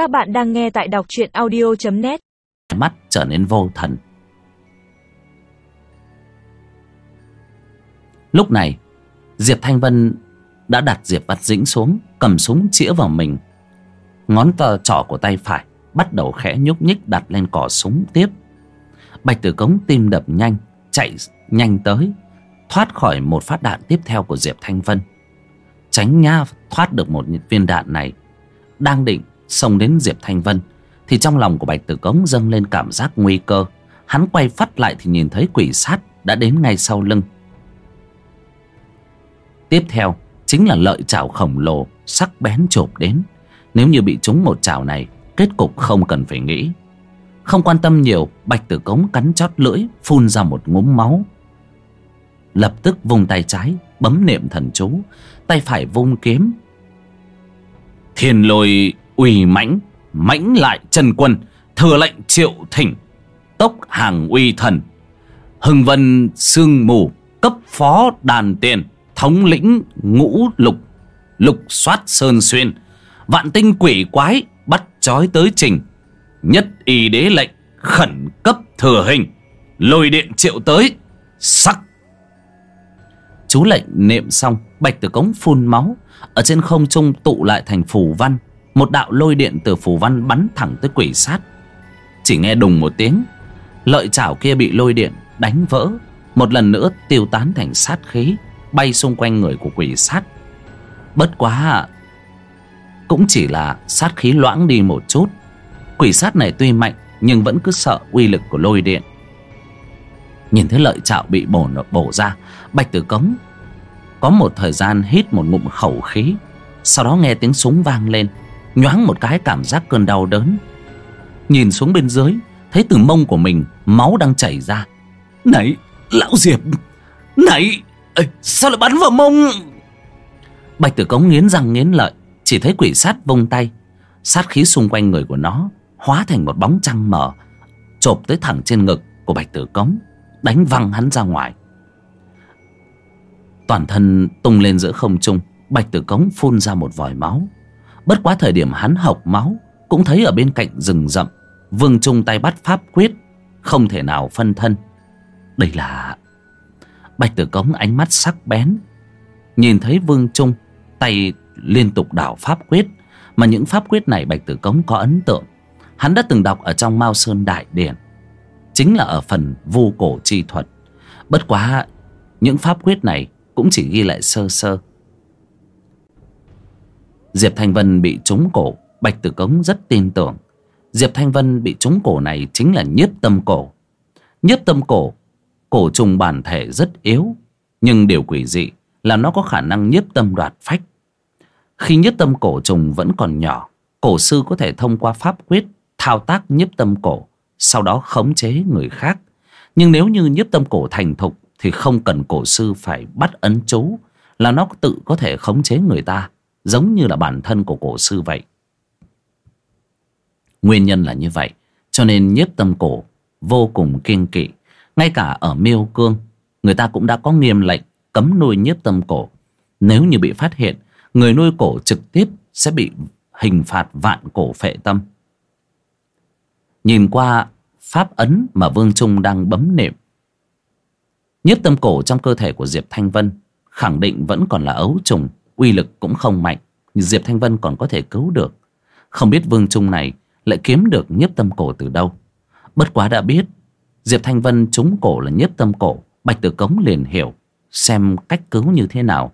Các bạn đang nghe tại đọc truyện audio.net Mắt trở nên vô thần. Lúc này, Diệp Thanh Vân đã đặt Diệp Vắt Dĩnh xuống, Cầm súng chĩa vào mình. Ngón tờ trỏ của tay phải Bắt đầu khẽ nhúc nhích đặt lên cỏ súng tiếp. Bạch Tử Cống tim đập nhanh, Chạy nhanh tới, Thoát khỏi một phát đạn tiếp theo của Diệp Thanh Vân. Tránh nha thoát được một viên đạn này, Đang định xông đến Diệp Thanh Vân, Thì trong lòng của Bạch Tử Cống dâng lên cảm giác nguy cơ. Hắn quay phát lại thì nhìn thấy quỷ sát đã đến ngay sau lưng. Tiếp theo, chính là lợi chảo khổng lồ, sắc bén chộp đến. Nếu như bị trúng một chảo này, Kết cục không cần phải nghĩ. Không quan tâm nhiều, Bạch Tử Cống cắn chót lưỡi, Phun ra một ngúm máu. Lập tức vùng tay trái, Bấm niệm thần chú, Tay phải vung kiếm. Thiên lôi uy mãnh mãnh lại chân quân, thừa lệnh triệu thỉnh tốc hàng uy thần, hưng vân sương mù, cấp phó đàn tiền, thống lĩnh ngũ lục lục soát sơn xuyên, vạn tinh quỷ quái bắt trói tới trình, nhất y đế lệnh khẩn cấp thừa hình, lôi điện triệu tới, sắc. Chú lệnh niệm xong, bạch tử cống phun máu, ở trên không trung tụ lại thành phù văn một đạo lôi điện từ phù văn bắn thẳng tới quỷ sát. Chỉ nghe đùng một tiếng, lợi chảo kia bị lôi điện đánh vỡ. Một lần nữa tiêu tán thành sát khí, bay xung quanh người của quỷ sát. Bất quá, cũng chỉ là sát khí loãng đi một chút. Quỷ sát này tuy mạnh, nhưng vẫn cứ sợ uy lực của lôi điện. Nhìn thấy lợi chảo bị bổ bổ ra, bạch tử cống có một thời gian hít một ngụm khẩu khí, sau đó nghe tiếng súng vang lên nhoáng một cái cảm giác cơn đau đớn. Nhìn xuống bên dưới, thấy từ mông của mình máu đang chảy ra. Này, lão diệp! Này! Sao lại bắn vào mông? Bạch tử cống nghiến răng nghiến lợi, chỉ thấy quỷ sát vung tay. Sát khí xung quanh người của nó hóa thành một bóng trăng mờ, chộp tới thẳng trên ngực của bạch tử cống, đánh văng hắn ra ngoài. Toàn thân tung lên giữa không trung, bạch tử cống phun ra một vòi máu bất quá thời điểm hắn học máu, cũng thấy ở bên cạnh rừng rậm, vương trung tay bắt pháp quyết, không thể nào phân thân. Đây là bạch tử cống ánh mắt sắc bén, nhìn thấy vương trung tay liên tục đảo pháp quyết, mà những pháp quyết này bạch tử cống có ấn tượng. Hắn đã từng đọc ở trong mao sơn đại điển chính là ở phần vu cổ chi thuật. Bất quá những pháp quyết này cũng chỉ ghi lại sơ sơ diệp thanh vân bị trúng cổ. Bạch tử cống rất tin tưởng. Diệp thanh vân bị trúng cổ này chính là nhiếp tâm cổ. Nhiếp tâm cổ cổ trùng bản thể rất yếu, nhưng điều quỷ dị là nó có khả năng nhiếp tâm đoạt phách. Khi nhiếp tâm cổ trùng vẫn còn nhỏ, cổ sư có thể thông qua pháp quyết thao tác nhiếp tâm cổ, sau đó khống chế người khác. Nhưng nếu như nhiếp tâm cổ thành thục thì không cần cổ sư phải bắt ấn chú là nó tự có thể khống chế người ta giống như là bản thân của cổ sư vậy. Nguyên nhân là như vậy, cho nên nhiếp tâm cổ vô cùng kiêng kỵ. Ngay cả ở miêu cương, người ta cũng đã có nghiêm lệnh cấm nuôi nhiếp tâm cổ. Nếu như bị phát hiện, người nuôi cổ trực tiếp sẽ bị hình phạt vạn cổ phệ tâm. Nhìn qua pháp ấn mà vương trung đang bấm niệm, nhiếp tâm cổ trong cơ thể của diệp thanh vân khẳng định vẫn còn là ấu trùng uy lực cũng không mạnh diệp thanh vân còn có thể cứu được. Không biết vương trung này lại kiếm được nhiếp tâm cổ từ đâu. Bất quá đã biết, diệp thanh vân trúng cổ là nhiếp tâm cổ, bạch tử cống liền hiểu, xem cách cứu như thế nào.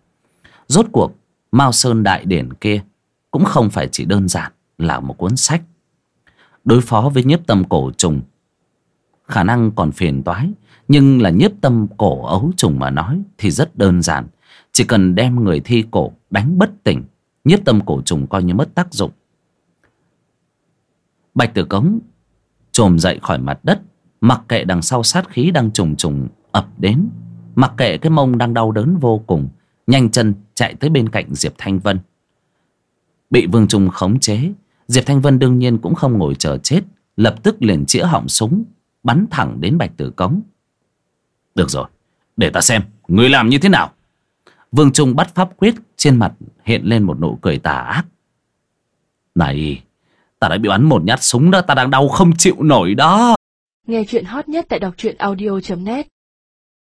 Rốt cuộc, mao sơn đại điển kia cũng không phải chỉ đơn giản là một cuốn sách. Đối phó với nhiếp tâm cổ trùng, khả năng còn phiền toái, nhưng là nhiếp tâm cổ ấu trùng mà nói thì rất đơn giản chỉ cần đem người thi cổ đánh bất tỉnh, nhiếp tâm cổ trùng coi như mất tác dụng. Bạch tử cống trồm dậy khỏi mặt đất, mặc kệ đằng sau sát khí đang trùng trùng ập đến, mặc kệ cái mông đang đau đớn vô cùng, nhanh chân chạy tới bên cạnh diệp thanh vân. Bị vương trung khống chế, diệp thanh vân đương nhiên cũng không ngồi chờ chết, lập tức liền chĩa họng súng, bắn thẳng đến bạch tử cống. Được rồi, để ta xem, người làm như thế nào? Vương trung bắt pháp quyết trên mặt hiện lên một nụ cười tà ác. Này, Ta đã bị bắn một nhát súng đó, Ta đang đau không chịu nổi đó. Nghe chuyện hot nhất tại đọc truyện audio.net